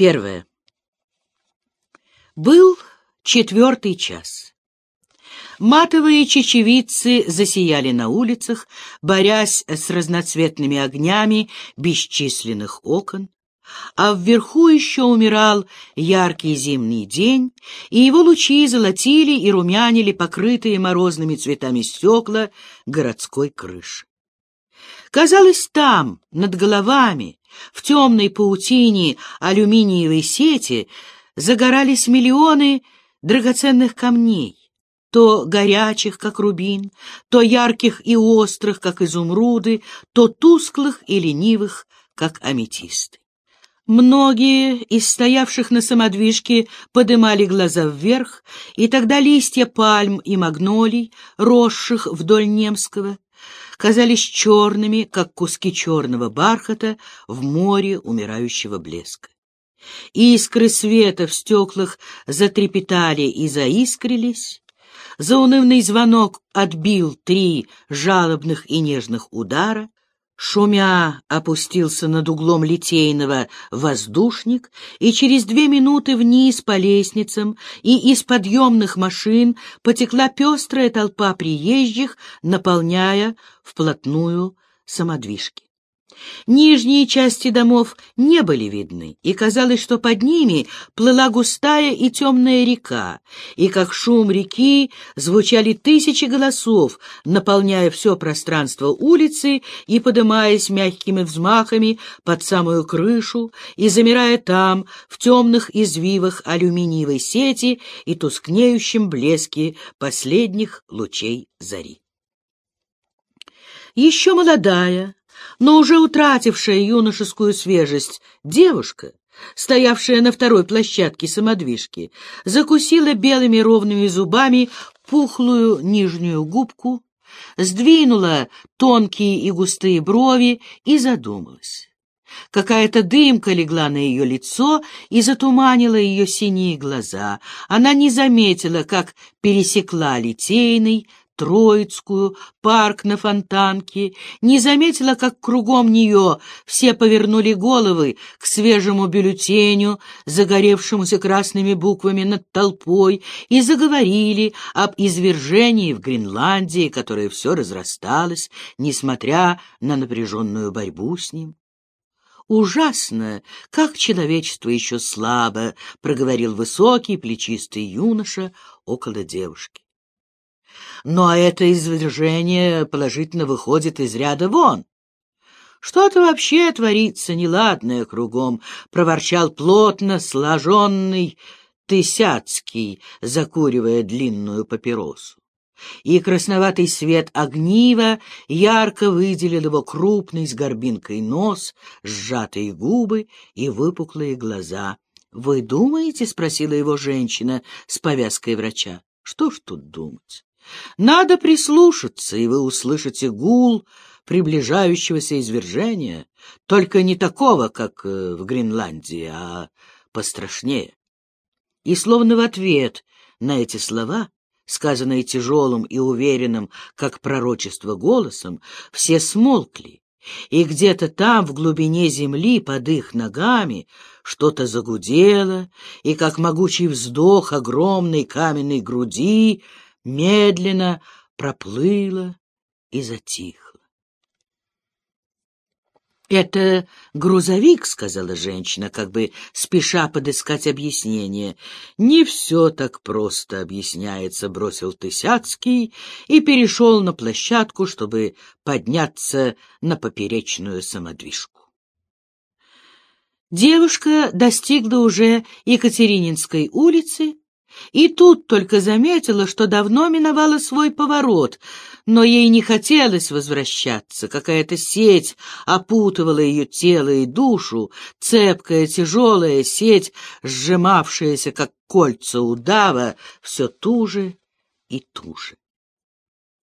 Первое. Был четвертый час. Матовые чечевицы засияли на улицах, борясь с разноцветными огнями бесчисленных окон, а вверху еще умирал яркий зимний день, и его лучи золотили и румянили покрытые морозными цветами стекла городской крыши. Казалось, там, над головами, в темной паутине алюминиевой сети, загорались миллионы драгоценных камней, то горячих, как рубин, то ярких и острых, как изумруды, то тусклых и ленивых, как аметисты. Многие из стоявших на самодвижке подымали глаза вверх, и тогда листья пальм и магнолий, росших вдоль Немского, казались черными, как куски черного бархата в море умирающего блеска. Искры света в стеклах затрепетали и заискрились. Заунывный звонок отбил три жалобных и нежных удара. Шумя опустился над углом Литейного воздушник, и через две минуты вниз по лестницам и из подъемных машин потекла пестрая толпа приезжих, наполняя вплотную самодвижки. Нижние части домов не были видны, и казалось, что под ними плыла густая и темная река, и как шум реки звучали тысячи голосов, наполняя все пространство улицы и подымаясь мягкими взмахами под самую крышу и замирая там, в темных извивах алюминиевой сети и тускнеющем блеске последних лучей зари. Еще молодая, но уже утратившая юношескую свежесть девушка, стоявшая на второй площадке самодвижки, закусила белыми ровными зубами пухлую нижнюю губку, сдвинула тонкие и густые брови и задумалась. Какая-то дымка легла на ее лицо и затуманила ее синие глаза. Она не заметила, как пересекла Литейный, Троицкую, парк на Фонтанке, не заметила, как кругом нее все повернули головы к свежему бюллетеню, загоревшемуся красными буквами над толпой, и заговорили об извержении в Гренландии, которое все разрасталось, несмотря на напряженную борьбу с ним. «Ужасно, как человечество еще слабо», — проговорил высокий плечистый юноша около девушки. Но это извержение положительно выходит из ряда вон. Что-то вообще творится неладное кругом, — проворчал плотно сложенный Тысяцкий, закуривая длинную папиросу. И красноватый свет огнива ярко выделил его крупный с горбинкой нос, сжатые губы и выпуклые глаза. — Вы думаете? — спросила его женщина с повязкой врача. — Что ж тут думать? Надо прислушаться, и вы услышите гул приближающегося извержения, только не такого, как э, в Гренландии, а пострашнее. И словно в ответ на эти слова, сказанные тяжелым и уверенным, как пророчество голосом, все смолкли, и где-то там, в глубине земли, под их ногами, что-то загудело, и, как могучий вздох огромной каменной груди, медленно проплыла и затихла. «Это грузовик», — сказала женщина, как бы спеша подыскать объяснение. «Не все так просто объясняется», — бросил Тысяцкий и перешел на площадку, чтобы подняться на поперечную самодвижку. Девушка достигла уже Екатерининской улицы и тут только заметила, что давно миновала свой поворот, но ей не хотелось возвращаться. Какая-то сеть опутывала ее тело и душу, цепкая, тяжелая сеть, сжимавшаяся, как кольца удава, все туже и туже.